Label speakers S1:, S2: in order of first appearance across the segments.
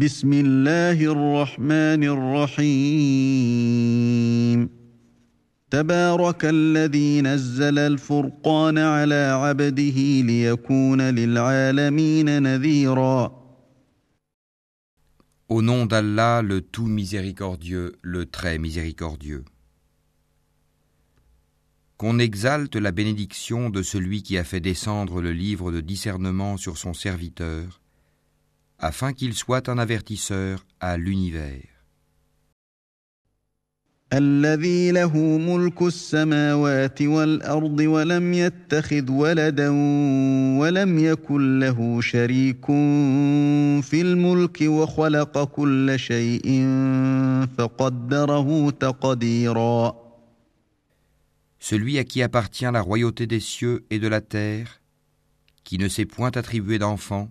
S1: بسم الله الرحمن الرحيم تبارك الذي نزل الفرقان على عبده ليكون للعالمين نذيرا
S2: Au nom d'Allah, le tout miséricordieux, le très miséricordieux. Qu'on exalte la bénédiction de celui qui a fait descendre le livre de discernement sur son serviteur, afin qu'il soit un avertisseur à l'univers.
S1: الذي له ملك السماوات والأرض ولم يتخذ ولدا ولم يكن له شريك في الملك وخلق كل شيء فقدره تقديرا
S2: Celui à qui appartient la royauté des cieux et de la terre, qui ne s'est point attribué d'enfant,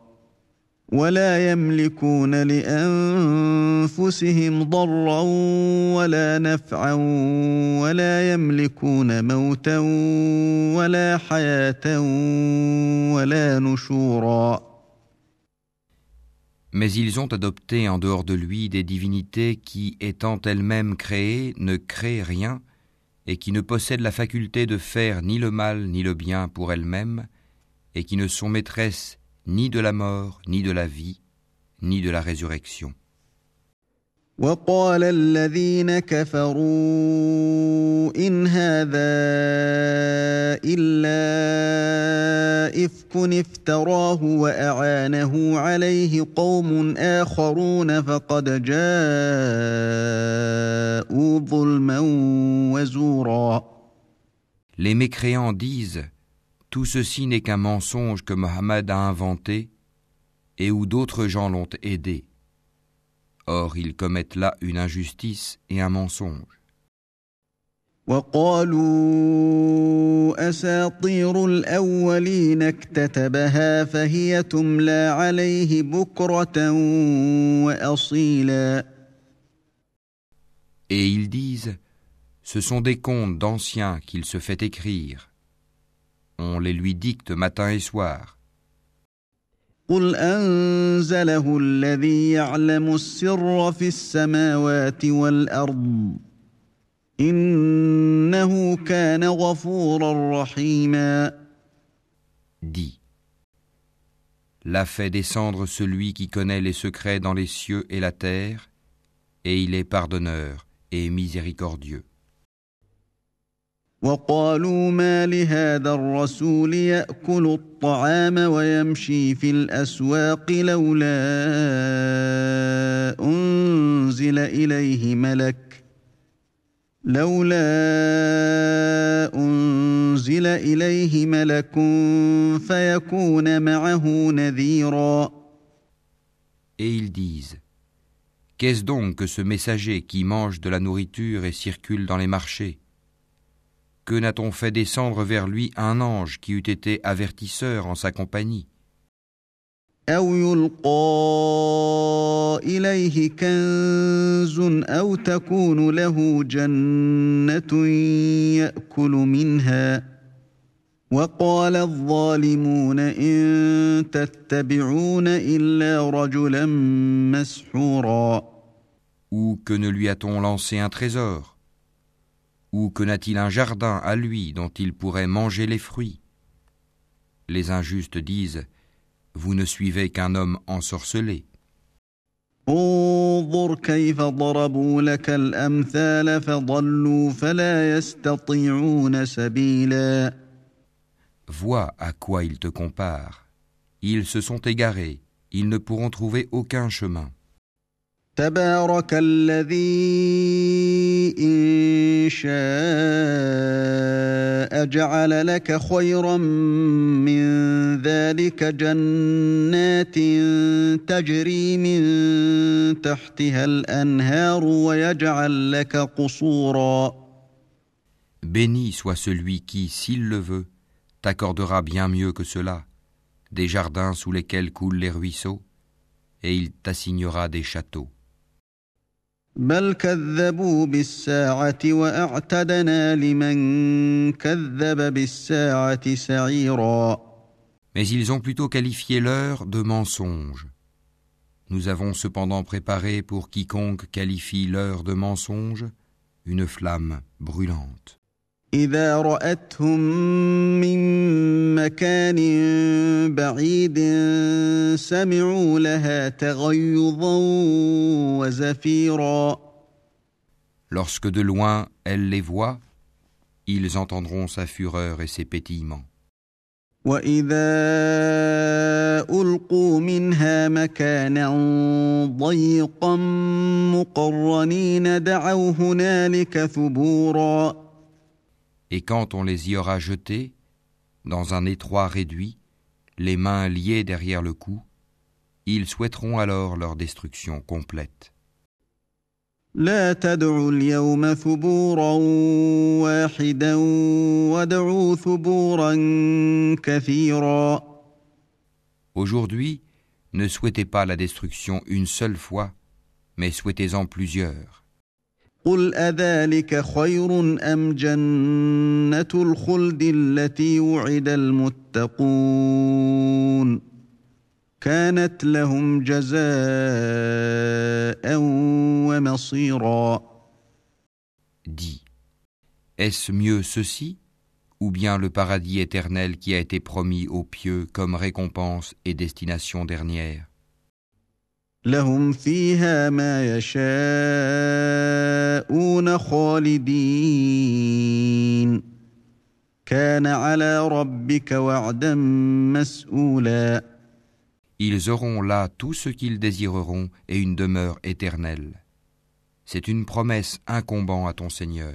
S1: ولا يملكون لانفسهم ضرا ولا نفعا ولا يملكون موتا ولا حياه ولا نشورا
S2: Mais ils ont adopté en dehors de lui des divinités qui, étant elles-mêmes créées, ne créent rien et qui ne possèdent la faculté de faire ni le mal ni le bien pour elles-mêmes et qui ne sont maîtresses ni de la mort, ni de la vie, ni de la résurrection.
S1: وقال الذين كفروا إن هذا إلا إفك افتراه وأعانه عليه قوم آخرون فقد جاءوا ظلما وزورا
S2: Les mécréants disent tout ceci n'est qu'un mensonge que Mohammed a inventé et où d'autres gens l'ont aidé. Or, ils commettent là une injustice et un mensonge. Et ils disent, ce sont des contes d'anciens qu'il se fait écrire on les lui dicte matin et soir. Dis L'a fait descendre celui qui connaît les secrets dans les cieux et la terre, et il est pardonneur et miséricordieux.
S1: وقالوا ما لهذا الرسول يأكل الطعام ويمشي في الأسواق لولا أنزل إليه ملك لولا أنزل إليه ملك فيكون معه نذيرا.
S2: Et ils disent Qu'est-ce donc que ce messager qui mange de la nourriture et circule dans les marchés? Que n'a-t-on fait descendre vers lui un ange qui eût été avertisseur en sa compagnie? Ou que ne lui a-t-on lancé un trésor? Ou que n'a-t-il un jardin à lui dont il pourrait manger les fruits? Les injustes disent Vous ne suivez qu'un homme ensorcelé.
S1: Vois
S2: à quoi ils te comparent. Ils se sont égarés, ils ne pourront trouver aucun chemin.
S1: تبارك الذي إن شاء جعل لك خيرا من ذلك جنات تجري من تحتها الأنهار ويجعل لك قصورا
S2: Béni soit celui qui, s'il le veut, t'accordera bien mieux que cela, des jardins sous lesquels coulent les ruisseaux, et il t'assignera des châteaux.
S1: بل كذبوا بالساعة وأعتدنا لمن كذب بالساعة سعيرا
S2: Mais ils ont plutôt qualifié l'heure de mensonge. Nous avons cependant préparé pour quiconque qualifie l'heure de mensonge une flamme brûlante.
S1: إذا رأتهم من مكان بعيد سمعوا لها تغيظا وزفيرا
S2: Lorsque de loin elle les voit, ils entendront sa fureur et ses pétillements.
S1: وإذا ألقوا منها مكانا ضيقا مقرنين دعوا هنالك ثبورا
S2: Et quand on les y aura jetés, dans un étroit réduit, les mains liées derrière le cou, ils souhaiteront alors leur destruction complète.
S1: لا تدعوا اليوم ثبورا واحدا ودعوا ثبورا كثيرا
S2: Aujourd'hui, ne souhaitez pas la destruction une seule fois, mais souhaitez-en plusieurs.
S1: قل أذلك خير أم جنة الخلد التي وعد المتقون كانت لهم جزاء ومصيرا
S2: Dis, est-ce mieux ceci, ou bien le paradis éternel qui a été promis aux pieux comme récompense et destination dernière
S1: لهم فيها ما يشاءون خالدين كان على ربك وعدا مسؤولا
S2: Ils auront là tout ce qu'ils désireront et une demeure éternelle. C'est une promesse incombant à ton Seigneur.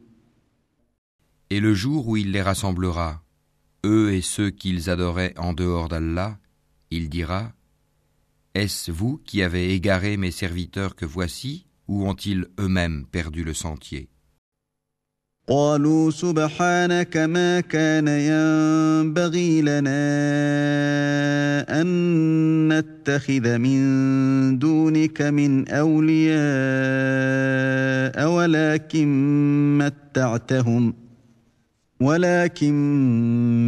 S2: Et le jour où il les rassemblera, eux et ceux qu'ils adoraient en dehors d'Allah, il dira Est-ce vous qui avez égaré mes serviteurs que voici, ou ont-ils eux-mêmes perdu le sentier
S1: قالوا سبحانك ما كان ينبغي لنا أن نتخذ من دونك من أولياء ولكن متعتهم ولكن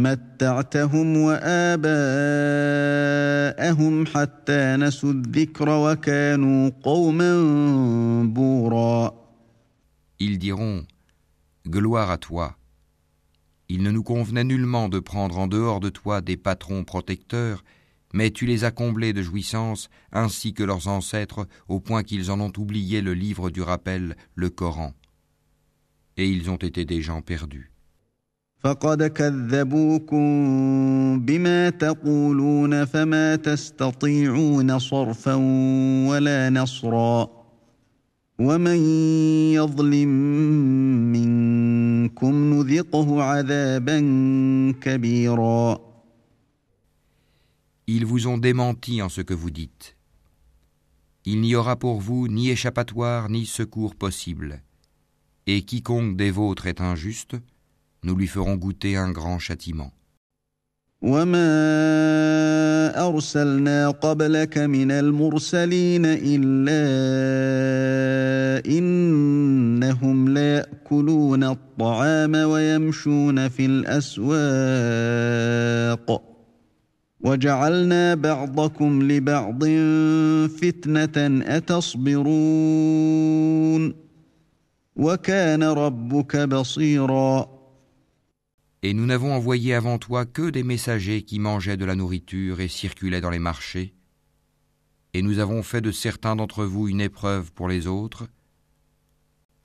S1: متعتهم وآباءهم حتى نسوا الذكر وكانوا قوما بورا
S2: Ils diront Gloire à toi. Il ne nous convenait nullement de prendre en dehors de toi des patrons protecteurs, mais tu les as comblés de jouissances, ainsi que leurs ancêtres, au point qu'ils en ont oublié le livre du rappel, le Coran. Et ils ont été des gens perdus.
S1: فقد كذبوكم بما تقولون فما تستطيعون صرفا ولا نصرا ومن يظلم منكم نذقه عذابا كبيرا
S2: Ils vous ont démenti en ce que vous dites. Il n'y aura pour vous ni échappatoire ni secours possible. Et quiconque des vôtres est injuste, nous lui ferons goûter un grand châtiment.
S1: وما ارسلنا قبلك من المرسلين الا انهم لياكلون الطعام ويمشون في الاسواق وجعلنا بعضكم لبعض فتنه اتصبرون وكان ربك بصيرا
S2: Et nous n'avons envoyé avant toi que des messagers qui mangeaient de la nourriture et circulaient dans les marchés. Et nous avons fait de certains d'entre vous une épreuve pour les autres.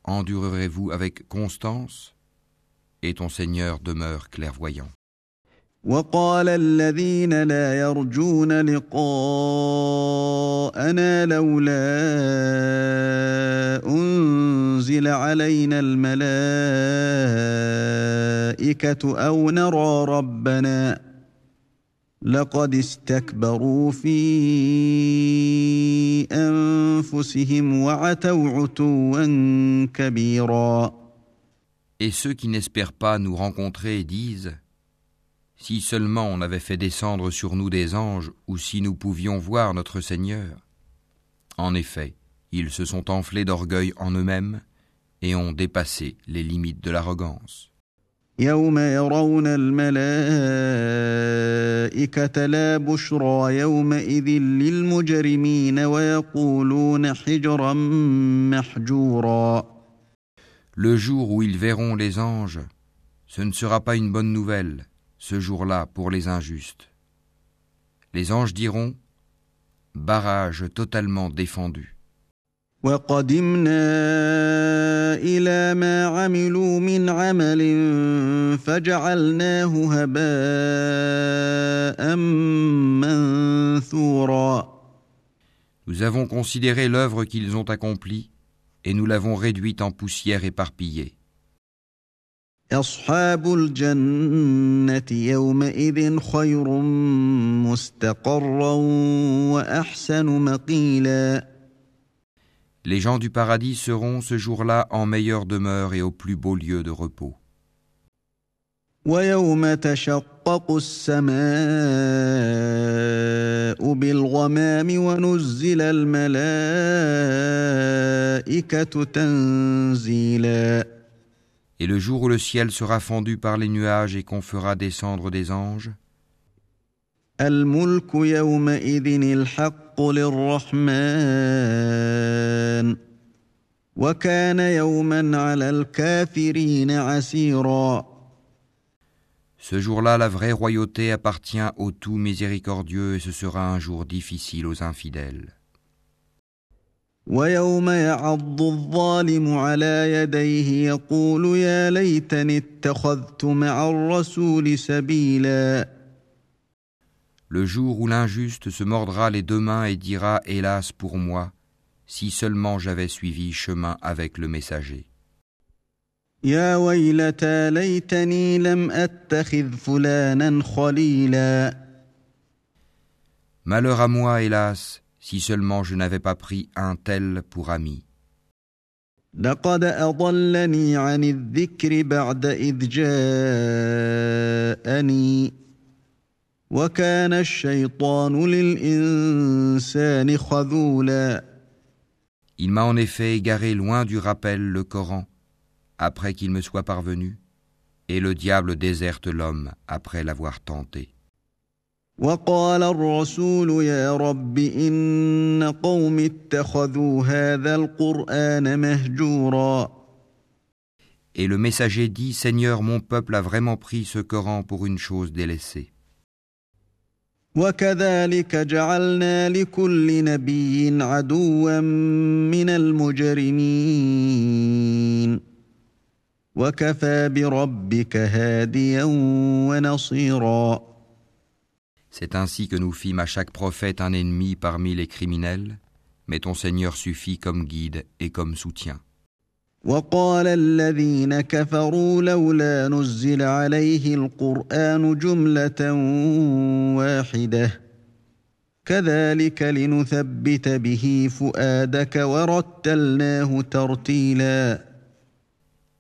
S2: Endurerez-vous avec constance? Et ton Seigneur demeure clairvoyant.
S1: وقال الذين لا يرجون لقاءنا لولا أنزل علينا الملائكة أو نرى ربنا لقد استكبروا في أنفسهم وعتوا عتوا كبيرا.
S2: Et ceux qui n'espèrent pas nous rencontrer disent Si seulement on avait fait descendre sur nous des anges, ou si nous pouvions voir notre Seigneur. En effet, ils se sont enflés d'orgueil en eux-mêmes et ont dépassé les limites de l'arrogance. Le jour où ils verront les anges, ce ne sera pas une bonne nouvelle ce jour-là pour les injustes. Les anges diront Barrage totalement défendu. Nous avons considéré l'œuvre qu'ils ont accomplie et nous l'avons réduite en poussière éparpillée.
S1: Les
S2: gens du paradis seront ce jour-là en meilleure demeure et au plus beau lieu de repos. Et le jour où le ciel sera fendu par les nuages et qu'on fera descendre des anges, ce jour-là, la vraie royauté appartient au tout miséricordieux et ce sera un jour difficile aux infidèles.
S1: ويوم يعض الظالم على يديه يقول يا ليتني اتخذت مع الرسول سبيلا
S2: Le jour où l'injuste se mordra les deux mains et dira Hélas pour moi, si seulement j'avais suivi chemin avec le messager.
S1: يا ويلتى ليتني لم أتخذ فلانا خليلا
S2: Malheur à moi, hélas, si seulement je n'avais pas pris un tel pour ami. Il m'a en effet égaré loin du rappel le Coran, après qu'il me soit parvenu, et le diable déserte l'homme après l'avoir tenté.
S1: وقال الرسول يا رب إن قوم اتخذوا هذا القرآن مهجورا.
S2: Et le messager dit, Seigneur, mon peuple a vraiment pris ce Coran pour une chose délaissée.
S1: وكذلك جعلنا لكل نبي عدوا من المجرمين. وكفى بربك هاديا ونصيرا.
S2: C'est ainsi que nous fîmes à chaque prophète un ennemi parmi les criminels, mais ton Seigneur suffit comme guide et comme soutien.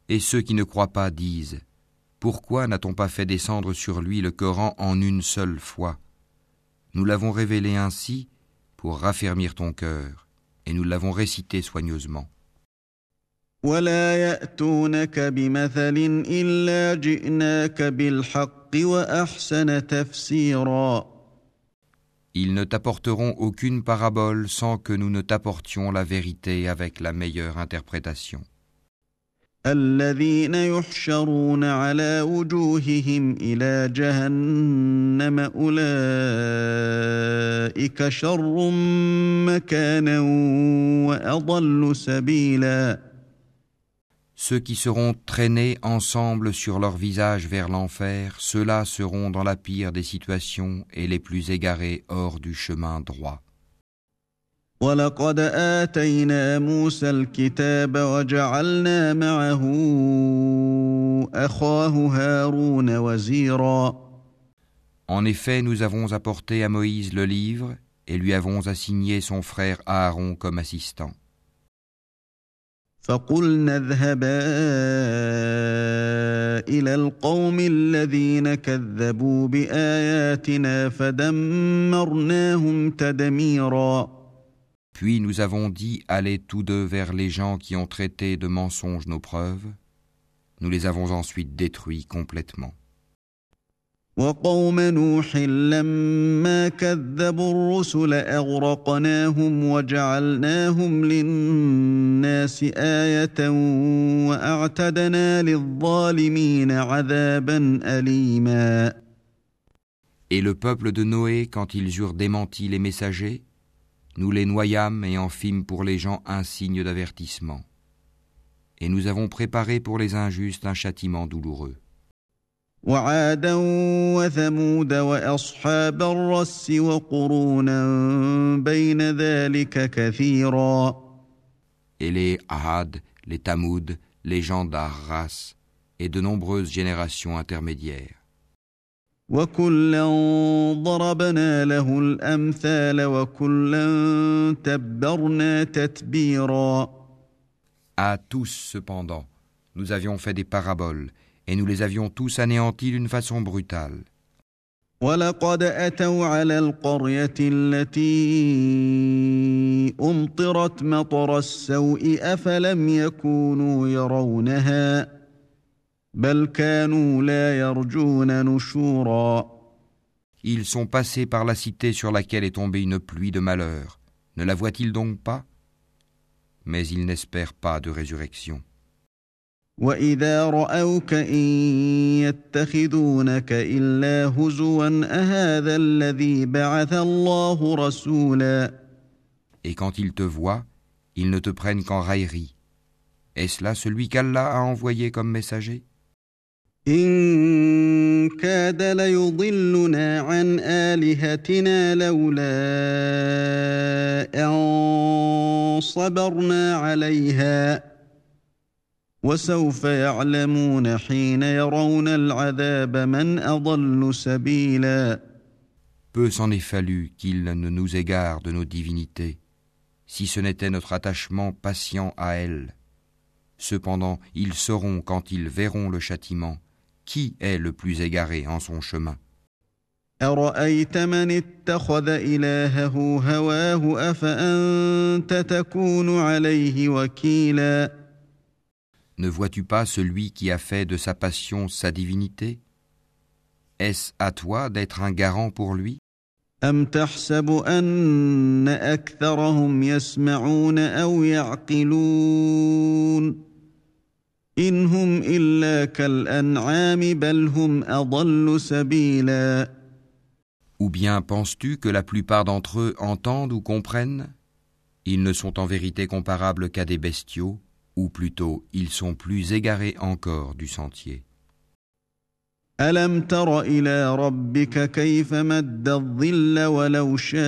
S2: Et ceux qui ne croient pas disent pourquoi n'a-t-on pas fait descendre sur lui le Coran en une seule fois? Nous l'avons révélé ainsi pour raffermir ton cœur, et nous l'avons récité soigneusement. Ils ne t'apporteront aucune parabole sans que nous ne t'apportions la vérité avec la meilleure interprétation.
S1: الذين يحشرون على وجوههم إلى جهنم أولئك شر مكانا وأضل سبيلا
S2: Ceux qui seront traînés ensemble sur leur visage vers l'enfer, ceux-là seront dans la pire des situations et les plus égarés hors du chemin droit. En effet, nous avons apporté à Moïse le livre et lui avons assigné son frère Aaron comme assistant.
S1: فقلنا اذهبا إلى القوم الذين كذبوا باياتنا فدمرناهم تدميرا
S2: Puis nous avons dit allez tous deux vers les gens qui ont traité de mensonges nos preuves. Nous les avons ensuite détruits complètement.
S1: وقوم نوح لما كذبوا الرسل اغرقناهم وجعلناهم للناس ايه واعتدنا للظالمين عذابا اليما
S2: Et le peuple de Noé, quand ils eurent démenti les messagers, nous les noyâmes et en fîmes pour les gens un signe d'avertissement. Et nous avons préparé pour les injustes un châtiment douloureux.
S1: وعادا وثمود واصحاب الرس وقرونا بين ذلك كثيرا
S2: Et les Ahad, les Tamoud, les gens d'Arras et de nombreuses générations intermédiaires.
S1: وكلا ضربنا له الأمثال وكلا تبرنا تتبيرا
S2: À tous cependant, nous avions fait des paraboles et nous les avions tous anéantis d'une façon brutale.
S1: ولقد أتوا على القرية التي أمطرت مطر السوء أفلم يكونوا يرونها
S2: Ils sont passés par la cité sur laquelle est tombée une pluie de malheur. Ne la voient-ils donc pas? Mais ils n'espèrent pas de résurrection. Et quand ils te voient, ils ne te prennent qu'en raillerie. Est-ce là celui qu'Allah a envoyé comme messager?
S1: إن كاد ليضلنا عن آلهتنا لولا أن صبرنا عليها وسوف يعلمون حين يرون العذاب من أضل سبيلا
S2: Peu s'en est fallu qu'il ne nous égare de nos divinités, si ce n'était notre attachement patient à elles. Cependant, ils sauront quand ils verront le châtiment, qui est le plus égaré en son chemin.
S1: أرأيت من اتخذ إلهه هواه أفأنت تكون عليه وكيلا
S2: Ne vois-tu pas celui qui a fait de sa passion sa divinité Est-ce à toi d'être un garant pour lui
S1: أم تحسب أن أكثرهم يسمعون أو يعقلون إن هم إلا كالأنعام بل هم أضل سبيلا
S2: Ou bien penses-tu que la plupart d'entre eux entendent ou comprennent Ils ne sont en vérité comparables qu'à des bestiaux, ou plutôt ils sont plus égarés encore du sentier.
S1: ألم تر إلى ربك كيف مد الظل ولو شاء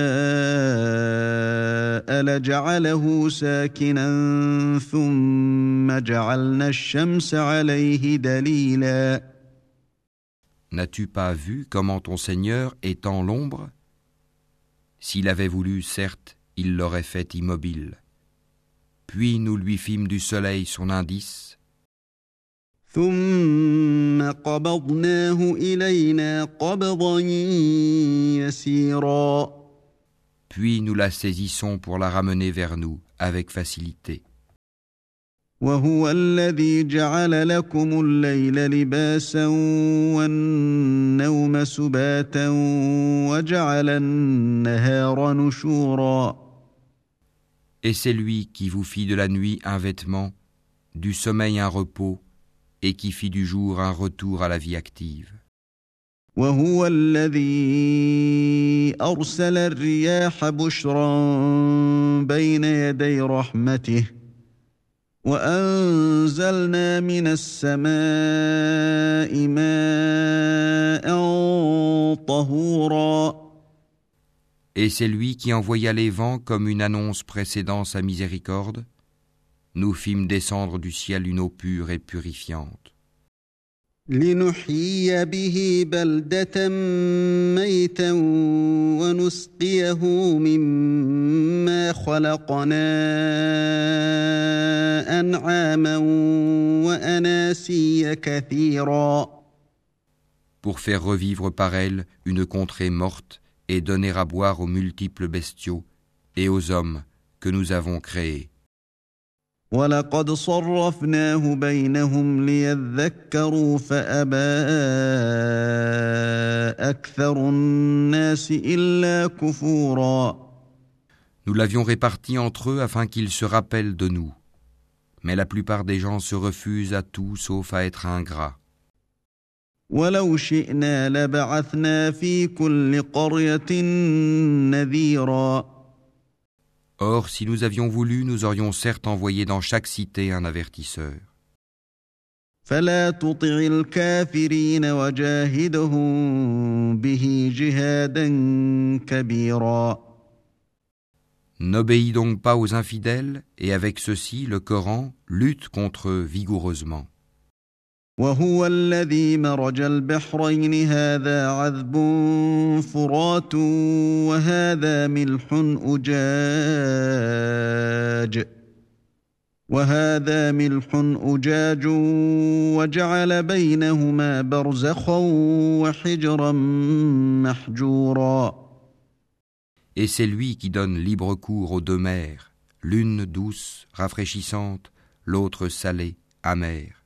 S1: لجعله ساكنا ثم جعلنا الشمس عليه دليلا
S2: N'as-tu pas vu comment ton Seigneur étend l'ombre S'il avait voulu, certes, il l'aurait fait immobile. Puis nous lui fîmes du soleil son indice,
S1: ثم قبضناه إلينا قبضا يسيرا
S2: puis nous la saisissons pour la ramener vers nous avec facilité.
S1: وهو الذي جعل لكم الليل لباسا والنوم سباتا وجعل النهار نشورا
S2: Et c'est lui qui vous fit de la nuit un vêtement, du sommeil un repos, et qui fit du jour un retour à la vie active.
S1: وهو الذي أرسل الرياح بشرا بين يدي رحمته وأنزلنا من السماء ماء طهورا
S2: Et c'est lui qui envoya les vents comme une annonce précédant sa miséricorde. Nous fîmes descendre du ciel une eau pure et purifiante.
S1: لنحيي به بلدة ميتا ونسقيه مما خلقنا أنعاما وأناسيا كثيرا
S2: Pour faire revivre par elle une contrée morte et donner à boire aux multiples bestiaux et aux hommes que nous avons créés.
S1: ولقد صرفناه بينهم ليذكروا فأبى أكثر الناس إلا كفورا
S2: Nous l'avions réparti entre eux afin qu'ils se rappellent de nous. Mais la plupart des gens se refusent à tout sauf à être ingrats.
S1: ولو شئنا لبعثنا في كل قرية نذيرا
S2: Or, si nous avions voulu, nous aurions certes envoyé dans chaque cité un avertisseur.
S1: فلا تطع الكافرين وجاهدهم به جهادا كبيرا
S2: N'obéis donc pas aux infidèles, et avec ceci, le Coran lutte contre eux vigoureusement.
S1: وهو الذي مرج البحرين هذا عذب فرات وهذا ملح أجاج وهذا ملح أجاج وجعل بينهما برزخا وحجرا محجورا
S2: Et c'est lui qui donne libre cours aux deux mers, l'une douce, rafraîchissante, l'autre salée, amère.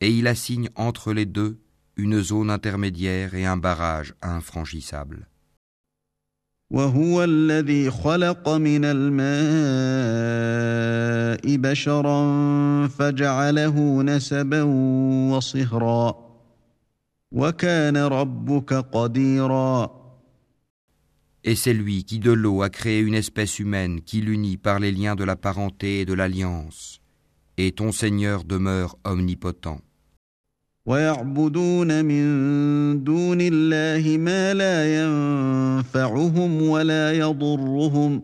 S2: Et il assigne entre les deux une zone intermédiaire et un barrage infranchissable.
S1: وهو الذي خلق من الماء بشرا فجعله نسبا وصهرا وكان ربك قديرا
S2: Et c'est lui qui de l'eau a créé une espèce humaine qui l'unit par les liens de la parenté et de l'alliance. Et ton Seigneur demeure omnipotent.
S1: ويعبدون من دون الله ما لا ينفعهم ولا يضرهم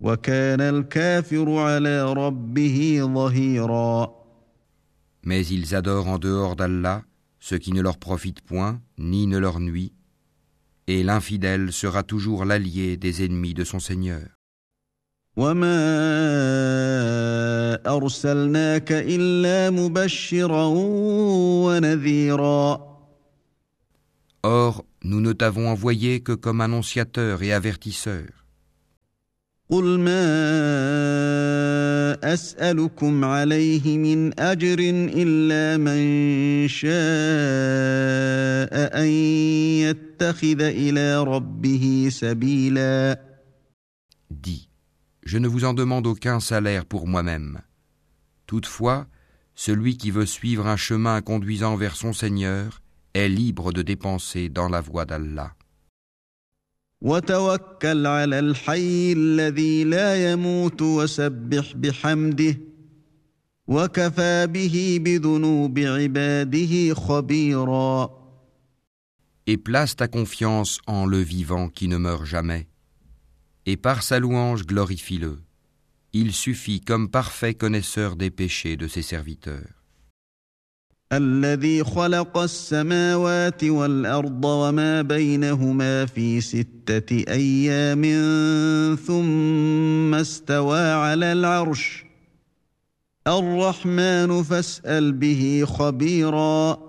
S1: وكان الكافر على ربه ظهيرا
S2: Mais ils adorent en dehors d'Allah ce qui ne leur profite point ni ne leur nuit, et l'infidèle sera toujours l'allié des ennemis de son Seigneur.
S1: وما ارسلناك الا مبشرا ونذيرا
S2: Or, nous ne t'avons envoyé que comme annonciateur et avertisseur.
S1: قل ما اسالكم عليه من اجر الا من شاء ان يتخذ إلى ربه سبيلا
S2: je ne vous en demande aucun salaire pour moi-même. Toutefois, celui qui veut suivre un chemin conduisant vers son Seigneur est libre de dépenser dans la voie d'Allah. Et place ta confiance en le vivant qui ne meurt jamais Et par sa louange glorifie-le. Il suffit comme parfait connaisseur des péchés de ses serviteurs.
S1: الذي خلق السماوات والارض وما بينهما في سته ايام ثم استوى على العرش الرحمن فاسال به خبيرا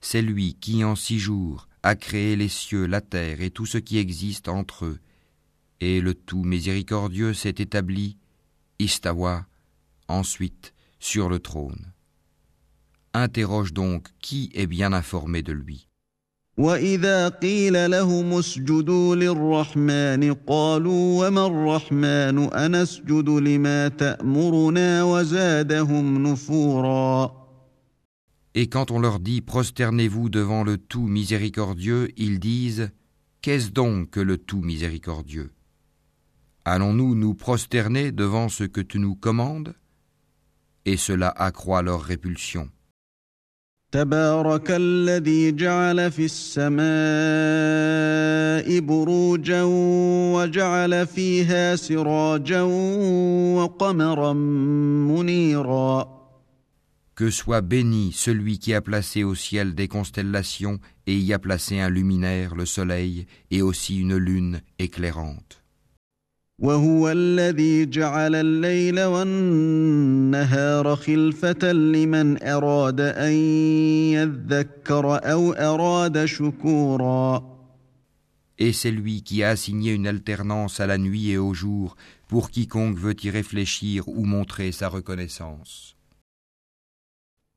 S2: C'est lui qui, en six jours, a créé les cieux, la terre et tout ce qui existe entre eux. Et le tout miséricordieux s'est établi, Istawa, ensuite, sur le trône. Interroge donc qui est bien informé de lui.
S1: واذا قيل لهم اسجدوا للرحمن قالوا وما الرحمن انسجد لما تامرنا وزادهم نفورا
S2: Et quand on leur dit prosternez-vous devant le tout miséricordieux, ils disent Qu'est-ce donc que le tout miséricordieux Allons-nous nous prosterner devant ce que tu nous commandes? Et cela accroît leur répulsion. Que soit béni celui qui a placé au ciel des constellations et y a placé un luminaire, le soleil, et aussi une lune éclairante.
S1: وهو الذي جعل الليل والنهار خلفة لمن أراد أن يذكر أو أراد شكورا
S2: Et c'est lui qui a assigné une alternance à la nuit et au jour pour quiconque veut y réfléchir ou montrer sa reconnaissance.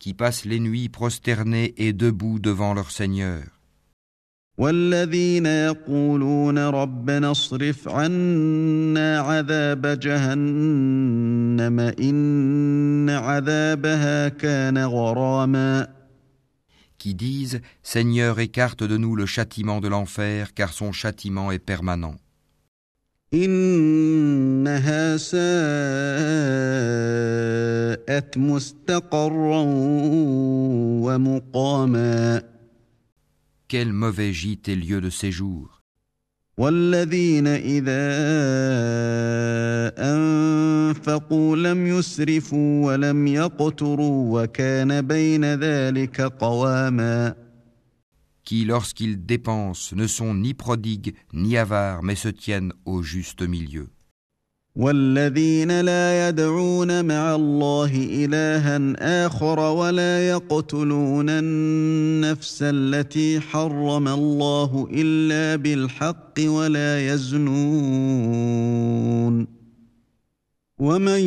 S2: qui passent les nuits prosternés et debout devant leur Seigneur. Qui disent Seigneur, écarte de nous le châtiment de l'enfer, car son châtiment est permanent.
S1: إنها
S2: Quel mauvais gîte et lieu de séjour.
S1: والذين إذا أنفقوا لم يسرفوا ولم يقتروا وكان بين ذلك قواما
S2: qui, lorsqu'ils dépensent, ne sont ni prodigues ni avares, mais se tiennent au juste milieu.
S1: والذين لا يدعون مع الله إلها آخر ولا يقتلون النفس التي حرم الله إلا بالحق ولا يزنون ومن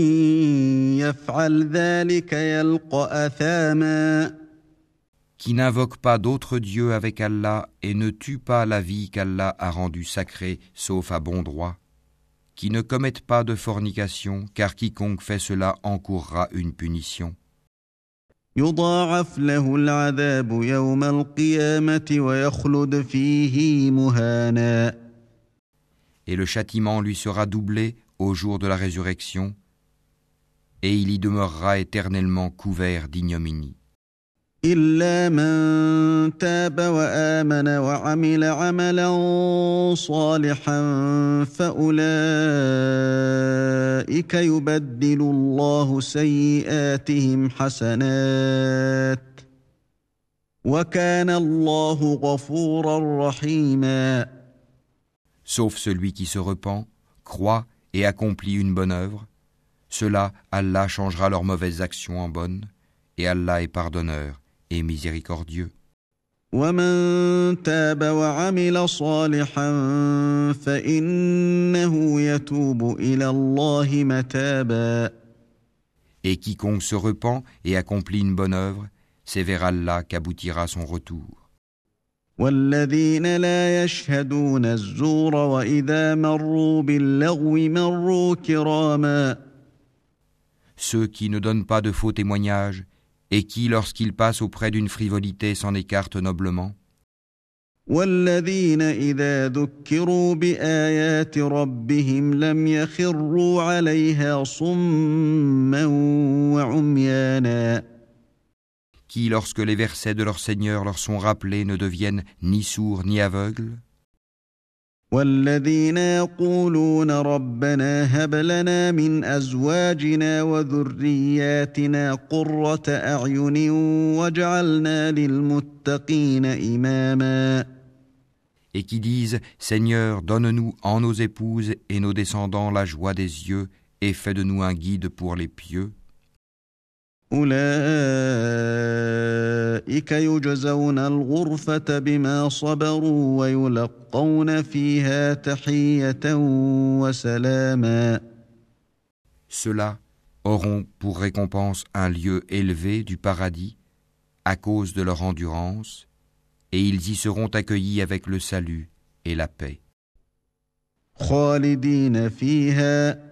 S1: يفعل ذلك يلقى أثاماً
S2: qui n'invoque pas d'autre Dieu avec Allah et ne tue pas la vie qu'Allah a rendue sacrée, sauf à bon droit, qui ne commettent pas de fornication, car quiconque fait cela encourra une punition.
S1: Et
S2: le châtiment lui sera doublé au jour de la résurrection, et il y demeurera éternellement couvert d'ignominie.
S1: إلا من تاب وآمن وعمل عملا صالحا فأولئك يبدل الله سيئاتهم حسنات وكان الله غفورا رحيما
S2: Sauf celui qui se repent, croit et accomplit une bonne œuvre, cela Allah changera leurs mauvaises actions en bonnes, et Allah est pardonneur et miséricordieux. Et quiconque se repent et accomplit une bonne œuvre, c'est vers Allah qu'aboutira son retour. Ceux qui ne donnent pas de faux témoignages et qui, lorsqu'il passe auprès d'une frivolité, s'en écarte noblement. Qui, lorsque les versets de leur Seigneur leur sont rappelés, ne deviennent ni sourds ni aveugles.
S1: والذين يقولون ربنا هب لنا من ازواجنا وذرياتنا قرة اعين واجعلنا للمتقين اماما
S2: Et qui disent Seigneur, donne-nous en nos épouses et nos descendants la joie des yeux et fais de nous un guide pour les pieux.
S1: أولئك يجزون الغرفة بما صبروا ويلقون فيها تحية وسلاما
S2: Ceux-là auront pour récompense un lieu élevé du paradis à cause de leur endurance, et ils y seront accueillis avec le salut et la paix.
S1: خالدين فيها حسنت مستقرا ومقاما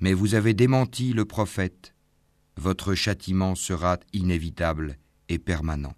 S2: mais vous avez démenti le prophète, votre châtiment sera inévitable et permanent.